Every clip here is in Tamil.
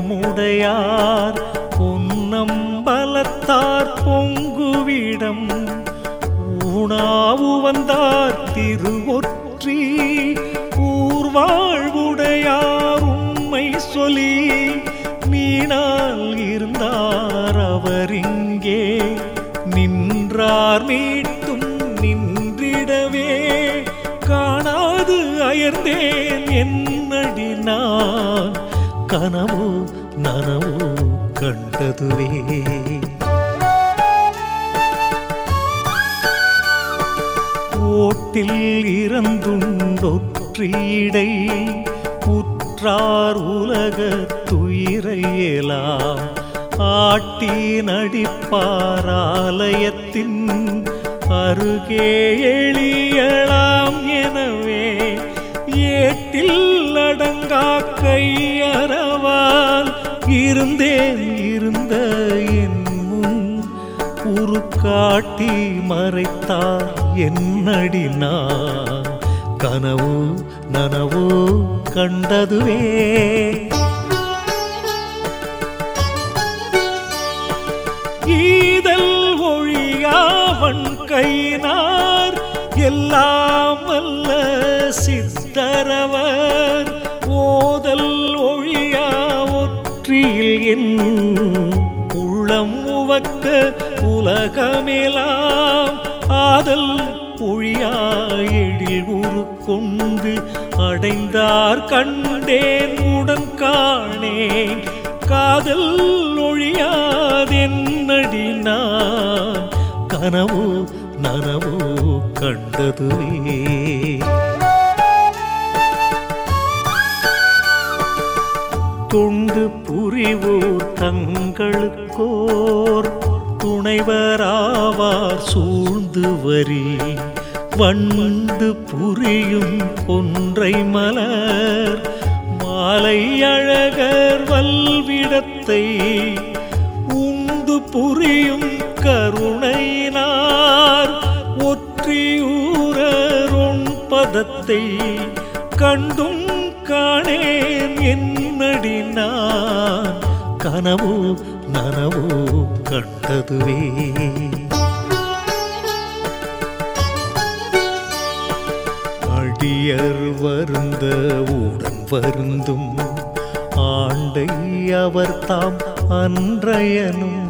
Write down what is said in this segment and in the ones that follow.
புயமுடையார் பொன்னம்பலத்தார் பொங்குவிடம். ஊனாவு வந்தார் திருவொற்றி. ஊர்வாழ்வுடையார் உண்மை சொல்லி. மீனால் இருந்தார் அவர் இங்கே. நின்றார் மீட்டும் நின்றிடவே. காணாது அயர்ந்தேன் என்னடி நான். கனவோ நனவோ கண்டதுவே. ஓட்டில் இறந்துண்டொற்றீடை புற்றார் உலக துயிரையலாம் ஆட்டி நடிப்பாராலயத்தின் அருகே எளியலாம் எனவே ஏட்டில் அடங்கா கையற இருந்தேன் இருந்த என் முன் உருக்காட்டி மறைத்தார் என்னடினா கனவு நனவு கண்டதுவே. ஈதல் ஒழியாவன் கையினார் எல்லாம் அல்ல சித்தரவர். என் உள்ளம் உவக்க உலகமெலாம் ஆதல் ஒழியா எழில் உரு கொண்டு அடைந்தார் கண்டேன் உடன் காணேன். காதல் ஒழியாதென்னடினான் கனவோ நனவோ கண்டதுவே. தொண்டு புரிவோர் தங்களுக்கோர் துணைவராவார் சூழ்ந்து வரி. வண்மண்டு புரியும் கொன்றை மலர் மாலை அழகர் வல்விடத்தை உந்து புரியும் கருணையினார் ஒற்றியூரொன் பதத்தை கண்டும் காணேன் என்னடி நான்? கனவோ நனவோ கண்டதுவே. அடியர் வருந்த உடன் வருந்தும். ஆண்டை அவர் தாம் அன்றையனும்.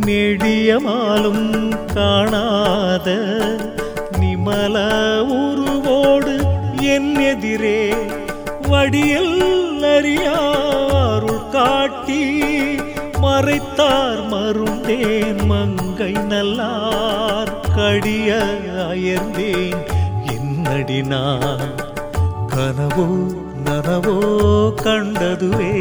நெடியமாலும் காணாத வடியல் அறியாருள் காட்டி மறைத்தார் மருந்தேன் மங்கை நல்லார் கடிய அயர்ந்தேன். என்னடி நான்? கனவோ நனவோ கண்டதுவே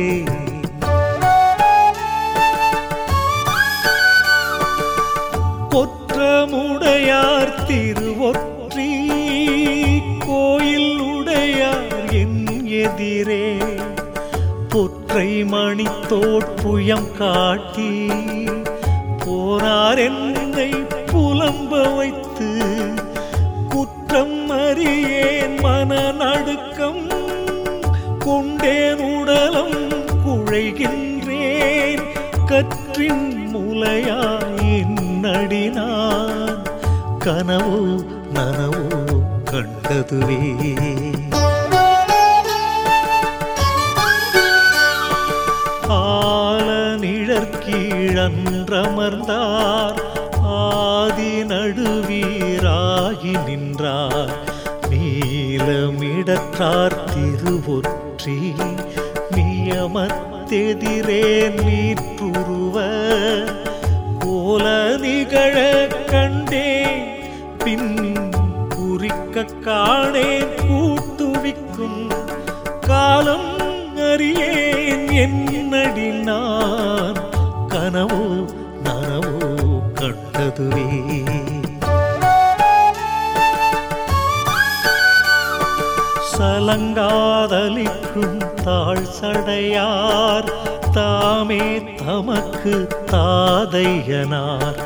பொற்றை மணி தோற்புயம் காட்டி போனார் என்னை புலம்ப வைத்து குற்றம் அறியேன் மன நடுக்கம் கொண்டேன் உடலம் குழைகின்றேன். கற்றின் முலையாயின் நடினான். கனவோ நனவோ கண்டதுவே. கிழன்றமர்ந்தார் ஆதி நடுவீராகி நின்றார். நீலமிடற்றார் திருவொற்றி. நியமத்தெதிரே நீற்றுருவ கோல நிகழ கண்டேன் பின் குறிக்க காணேன் கூட்டுவிக்கும் காலம் அறியேன் என்னடி நான்? நனவோ கண்டதுவே. சலங்காதலிக்கும் தாழ் சடையார் தாமே தமக்கு தாதையனார்.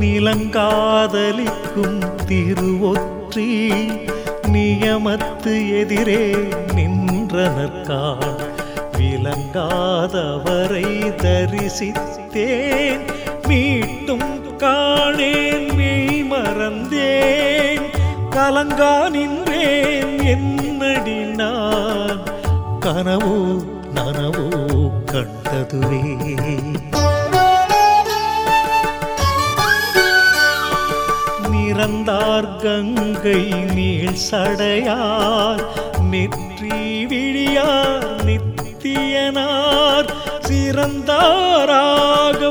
நிலங்காதலிக்கும் திருவொற்றி நியமத்து எதிரே நின்றனர்கான் விளங்காதவரை தரிசித்தேன் மீட்டும் காணேன் மெய் மறந்தேன். கலங்கா நின்றேன் என்னடி நான்? கனவோ நனவோ கண்டதுவே. நிறந்தார் கங்கை நீள் சடையார். நெற்றி விழியார் நித்தியனார். சிறந்தாராக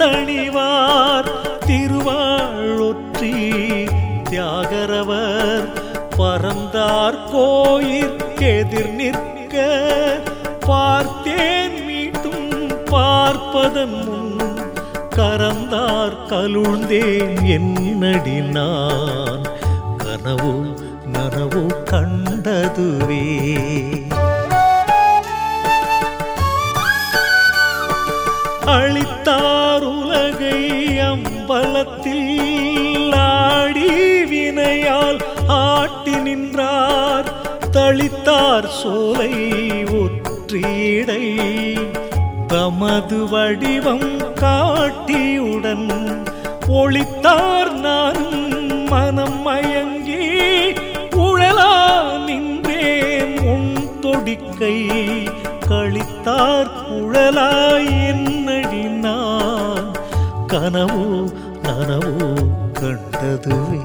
தணிவார். திருவாழொற்றி தியாகரவர் பறந்தார் கோயிற்கெதிர் நிற்க. பார்த்தேன் மீட்டும் பார்ப்பதன் முன் கரந்தார் கலுழ்ந்தேன் என்னடி நான். கனவோ நனவோ கண்டதுவே. அளித்தார் அம்பலத்தில் ஆடி வினையால் ஆட்டி நின்றார். தளித்தார் சோலை ஒற்றீடை. தமது வடிவம் காட்டியுடன் ஒளித்தார் நான் மனம் மயங்கி உழலா நின்றேன் உன் தொடிக்கை. கழித்தார் குழலாய் என்னடினார் கனவோ நனவோ கண்டதுவே.